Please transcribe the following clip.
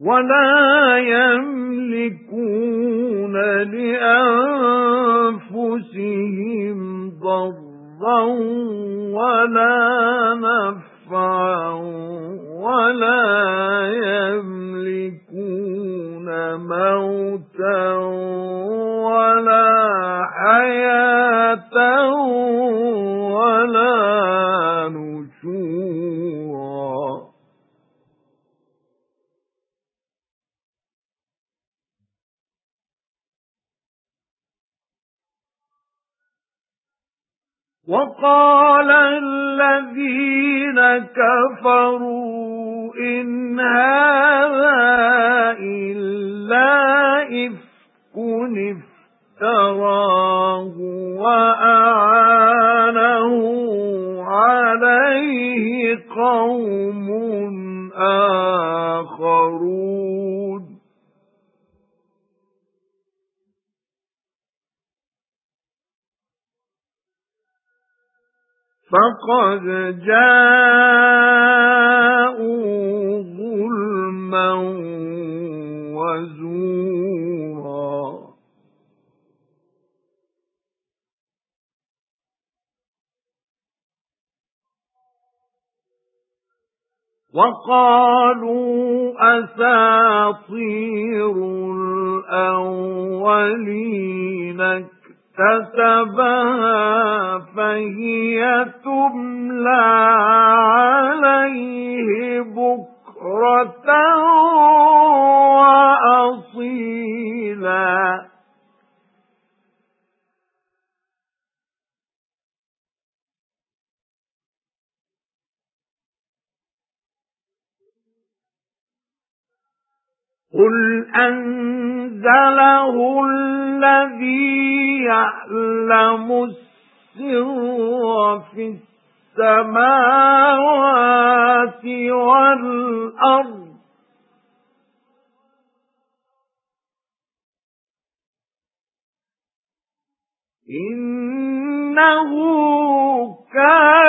وَلَا يَمْلِكُونَ لِأَنفُسِهِمْ ضَرًّا وَلَا نَفْعًا وَلَا يَمْلِكُونَ مَوْتًا وَقَالَ الَّذِينَ كَفَرُوا إِنْ هَذَا إِلَّا إِفْكٌ افْتَرَاهُ وَأَعَانَهُ عَلَيْهِ قَوْمٌ آخَرُونَ. فَقَدْ جَاءُوا ظُلْمًا وَزُورًا. وَقَالُوا أَسَاطِيرُ الْأَوَّلِينَ اكْتَسَبَهَا فَهِيَ تُمْلَى عَلَيْهِ بُكْرَةً وَأَصِيلًا. قُلْ أَنزَلَهُ يَعْلَمُ السِّرَّ فِي السَّمَاوَاتِ وَالْأَرْضِ. إِنَّهُ كَانَ